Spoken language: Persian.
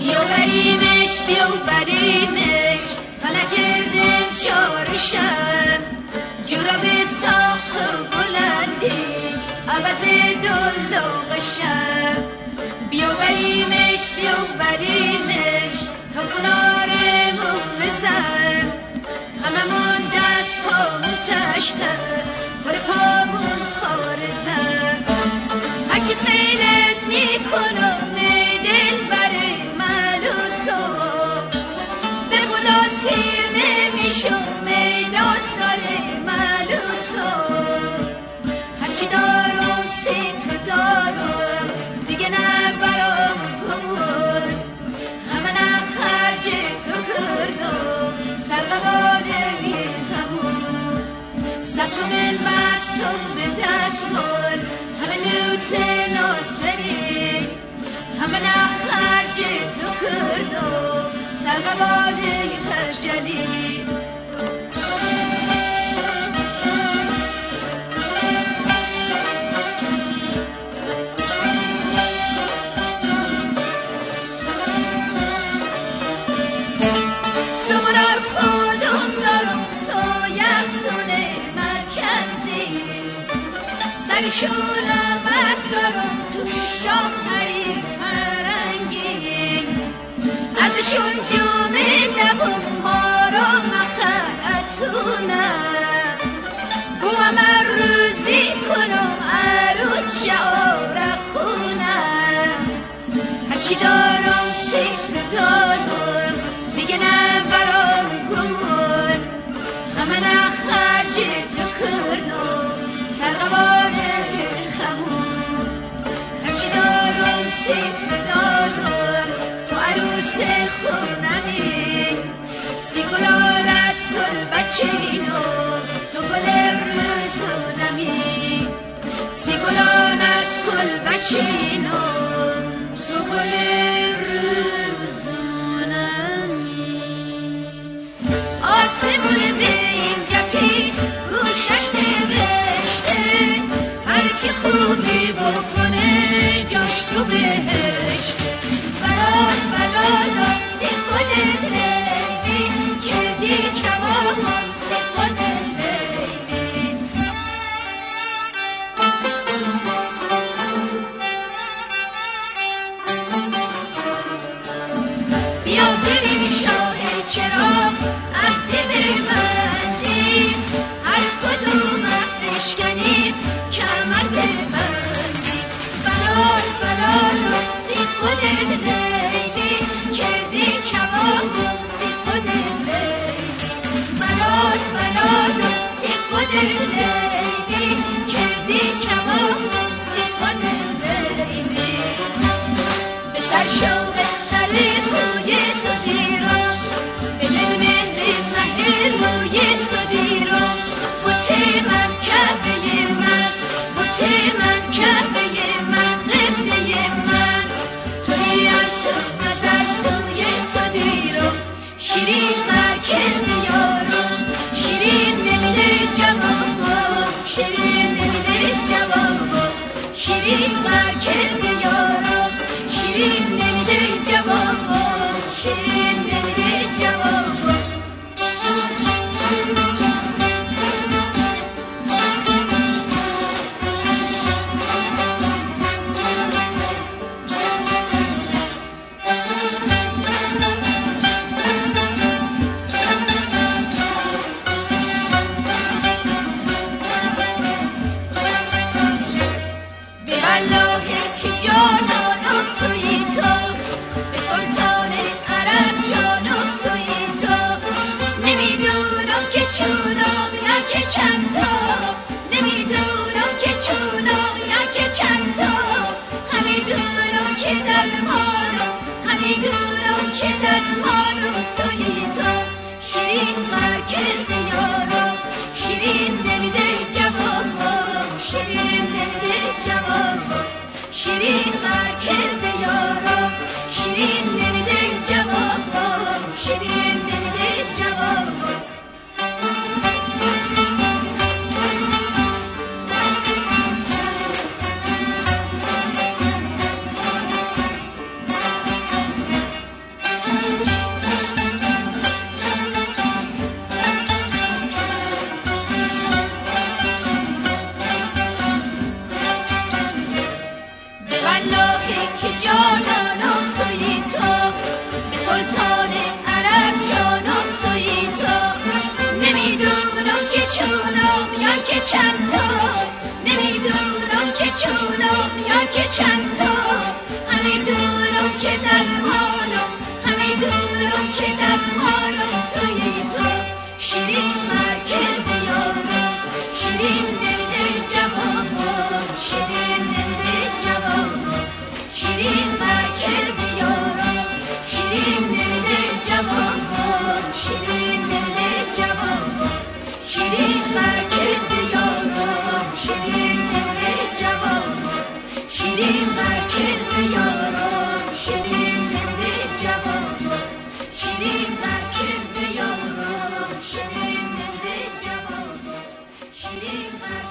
بیا بریمش بیا بریمش. تا جورا چارشم جراب ساق بلندی عوض دلاغشم بیا بریمش بیا بریمش. تا کنار مردم مستون به دست گل همه نوت ناصری همه نخرج تو کردو سرمبال خرجلی سمرار خودم من شونمت تو شام حریف فرنگی ازشون جامعه دبم ما رو مخلطونم بوم روزی کنم عروس شعار خونم هرچی دارم چینو تو گل رزونمی سی گلانت کل بچینو تو گل رزونمی آسی بول به این گپی گوشش نوشته هر کی خوبی بکن Thank you. dinle Şirin merkez که چند تا نمی‌دونم که چونم یا که چند تا همین دونم که درمانم. همین دونم که درمانم. توی تو Linda